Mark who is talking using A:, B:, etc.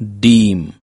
A: deem